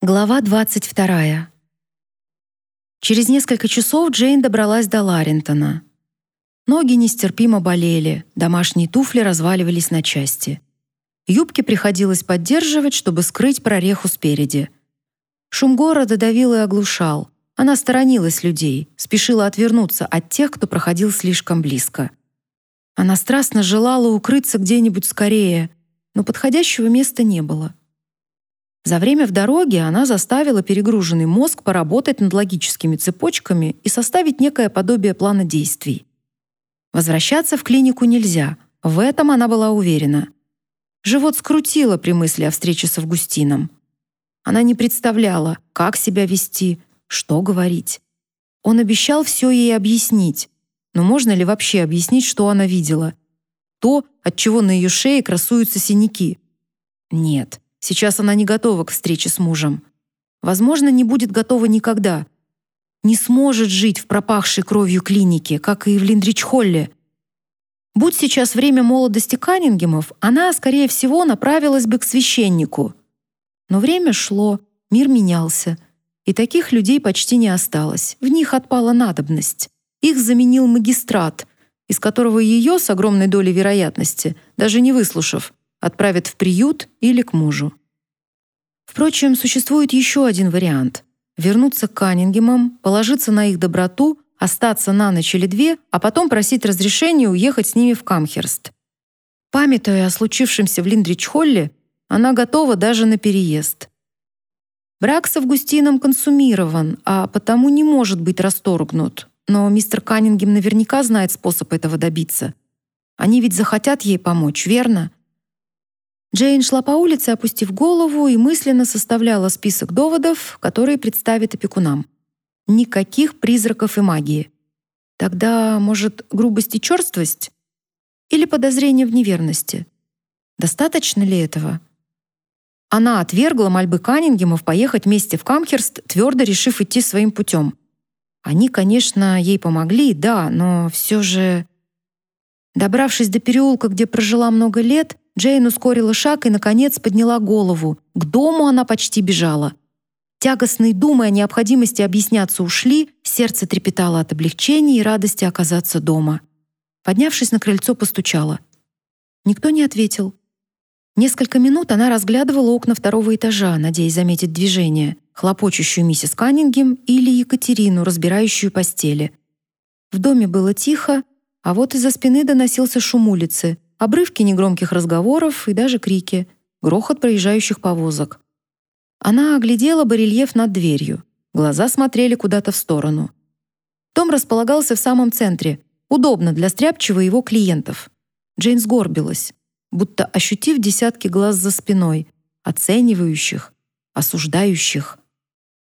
Глава 22. Через несколько часов Джейн добралась до Ларентона. Ноги нестерпимо болели, домашние туфли разваливались на части. Юбки приходилось поддерживать, чтобы скрыть прореху спереди. Шум города давил и оглушал. Она сторонилась людей, спешила отвернуться от тех, кто проходил слишком близко. Она страстно желала укрыться где-нибудь скорее, но подходящего места не было. За время в дороге она заставила перегруженный мозг поработать над логическими цепочками и составить некое подобие плана действий. Возвращаться в клинику нельзя, в этом она была уверена. Живот скрутило при мысли о встрече с Августином. Она не представляла, как себя вести, что говорить. Он обещал все ей объяснить, но можно ли вообще объяснить, что она видела? То, от чего на ее шее красуются синяки. Нет. Сейчас она не готова к встрече с мужем. Возможно, не будет готова никогда. Не сможет жить в пропахшей кровью клинике, как и в Линдрич-Холле. Будь сейчас время молодости Каннингемов, она, скорее всего, направилась бы к священнику. Но время шло, мир менялся, и таких людей почти не осталось. В них отпала надобность. Их заменил магистрат, из которого ее с огромной долей вероятности, даже не выслушав, отправят в приют или к мужу. Впрочем, существует еще один вариант — вернуться к Каннингемам, положиться на их доброту, остаться на ночь или две, а потом просить разрешения уехать с ними в Камхерст. Памятуя о случившемся в Линдрич-Холле, она готова даже на переезд. Брак с Августином консумирован, а потому не может быть расторгнут. Но мистер Каннингем наверняка знает способ этого добиться. Они ведь захотят ей помочь, верно? Джейн шла по улице, опустив голову, и мысленно составляла список доводов, которые представит опекунам. Никаких призраков и магии. Тогда, может, грубость и черствость? Или подозрение в неверности? Достаточно ли этого? Она отвергла мольбы Каннингемов поехать вместе в Камхерст, твердо решив идти своим путем. Они, конечно, ей помогли, да, но все же... Добравшись до переулка, где прожила много лет, Джейн ускорила шаг и, наконец, подняла голову. К дому она почти бежала. Тягостные думы о необходимости объясняться ушли, сердце трепетало от облегчения и радости оказаться дома. Поднявшись на крыльцо, постучала. Никто не ответил. Несколько минут она разглядывала окна второго этажа, надеясь заметить движение, хлопочущую миссис Каннингем или Екатерину, разбирающую постели. В доме было тихо, а вот из-за спины доносился шум улицы — обрывки негромких разговоров и даже крики, грохот проезжающих повозок. Она оглядела барельеф над дверью. Глаза смотрели куда-то в сторону. Дом располагался в самом центре, удобно для стряпчего его клиентов. Джейн сгорбилась, будто ощутив десятки глаз за спиной, оценивающих, осуждающих.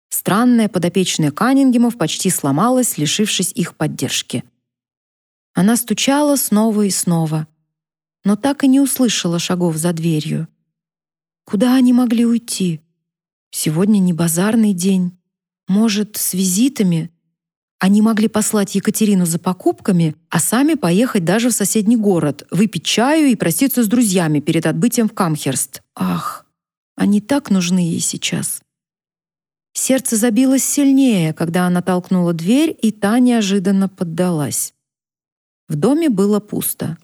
Странная подопечная Каннингемов почти сломалась, лишившись их поддержки. Она стучала снова и снова но так и не услышала шагов за дверью. Куда они могли уйти? Сегодня не базарный день. Может, с визитами? Они могли послать Екатерину за покупками, а сами поехать даже в соседний город, выпить чаю и проститься с друзьями перед отбытием в Камхерст. Ах, они так нужны ей сейчас. Сердце забилось сильнее, когда она толкнула дверь, и та неожиданно поддалась. В доме было пусто.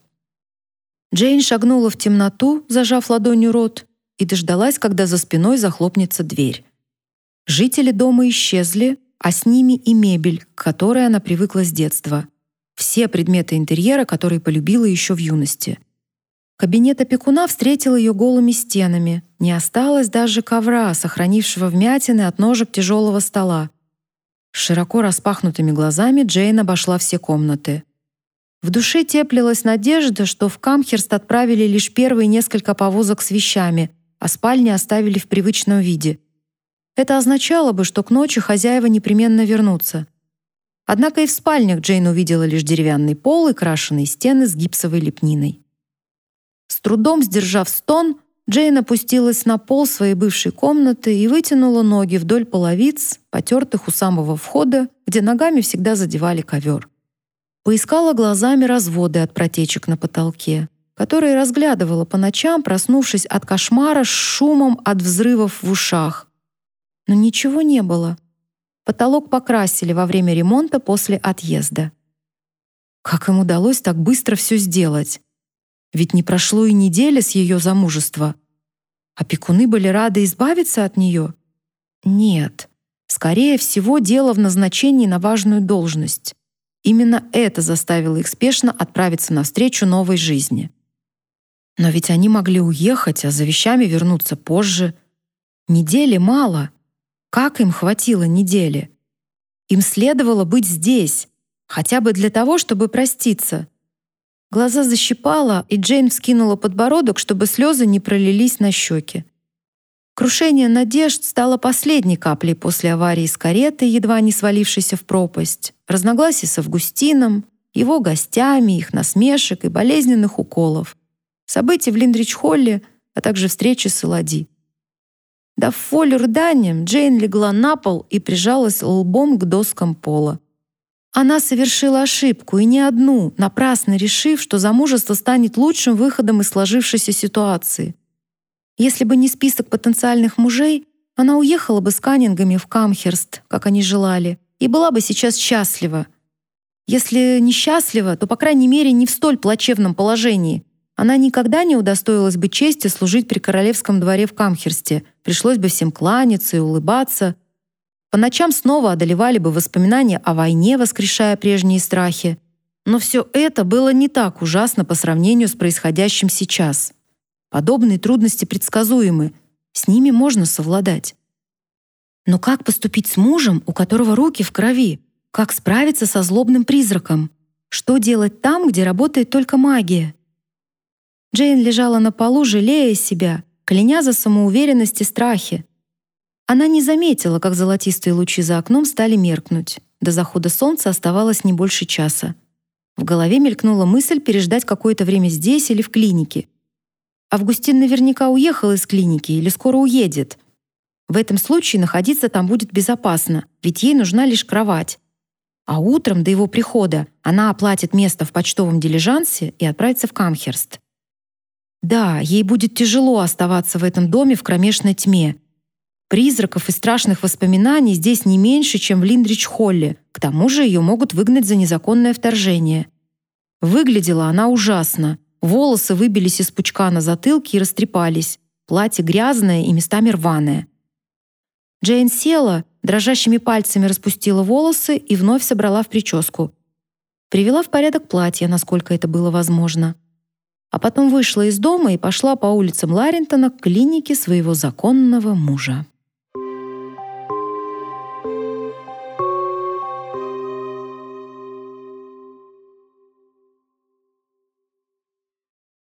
Джейн шагнула в темноту, зажав ладонью рот, и дождалась, когда за спиной захлопнется дверь. Жители дома исчезли, а с ними и мебель, к которой она привыкла с детства. Все предметы интерьера, которые полюбила еще в юности. Кабинет опекуна встретил ее голыми стенами. Не осталось даже ковра, сохранившего вмятины от ножек тяжелого стола. широко распахнутыми глазами Джейн обошла все комнаты. В душе теплилась надежда, что в Камхерст отправили лишь первые несколько повозок с вещами, а спальни оставили в привычном виде. Это означало бы, что к ночи хозяева непременно вернутся. Однако и в спальнях Джейн увидела лишь деревянный пол и крашеные стены с гипсовой лепниной. С трудом сдержав стон, Джейн опустилась на пол своей бывшей комнаты и вытянула ноги вдоль половиц, потертых у самого входа, где ногами всегда задевали ковер. Поискала глазами разводы от протечек на потолке, которые разглядывала по ночам, проснувшись от кошмара с шумом от взрывов в ушах. Но ничего не было. Потолок покрасили во время ремонта после отъезда. Как им удалось так быстро все сделать? Ведь не прошло и недели с ее замужества. Опекуны были рады избавиться от нее? Нет. Скорее всего, дело в назначении на важную должность. Именно это заставило их спешно отправиться навстречу новой жизни. Но ведь они могли уехать, а за вещами вернуться позже. Недели мало. Как им хватило недели? Им следовало быть здесь, хотя бы для того, чтобы проститься. Глаза защипала, и Джейн вскинула подбородок, чтобы слезы не пролились на щеки. Крушение надежд стало последней каплей после аварии с каретой, едва не свалившейся в пропасть, разногласий с Августином, его гостями, их насмешек и болезненных уколов, событий в Линдрич-Холле, а также встречи с Элади. Дав волю рыданиям, Джейн легла на пол и прижалась лбом к доскам пола. Она совершила ошибку, и не одну, напрасно решив, что замужество станет лучшим выходом из сложившейся ситуации. Если бы не список потенциальных мужей, она уехала бы с Каннингами в Камхерст, как они желали, и была бы сейчас счастлива. Если не счастлива, то, по крайней мере, не в столь плачевном положении. Она никогда не удостоилась бы чести служить при королевском дворе в Камхерсте. Пришлось бы всем кланяться и улыбаться. По ночам снова одолевали бы воспоминания о войне, воскрешая прежние страхи. Но все это было не так ужасно по сравнению с происходящим сейчас. Подобные трудности предсказуемы, с ними можно совладать. Но как поступить с мужем, у которого руки в крови? Как справиться со злобным призраком? Что делать там, где работает только магия? Джейн лежала на полу, жалея себя, кляня за самоуверенность и страхи. Она не заметила, как золотистые лучи за окном стали меркнуть. До захода солнца оставалось не больше часа. В голове мелькнула мысль переждать какое-то время здесь или в клинике — Августин наверняка уехал из клиники или скоро уедет. В этом случае находиться там будет безопасно, ведь ей нужна лишь кровать. А утром до его прихода она оплатит место в почтовом дилижансе и отправится в Камхерст. Да, ей будет тяжело оставаться в этом доме в кромешной тьме. Призраков и страшных воспоминаний здесь не меньше, чем в Линдрич-Холле. К тому же ее могут выгнать за незаконное вторжение. Выглядела она ужасно. Волосы выбились из пучка на затылке и растрепались. Платье грязное и местами рваное. Джейн села, дрожащими пальцами распустила волосы и вновь собрала в прическу. Привела в порядок платье, насколько это было возможно. А потом вышла из дома и пошла по улицам Ларентона к клинике своего законного мужа.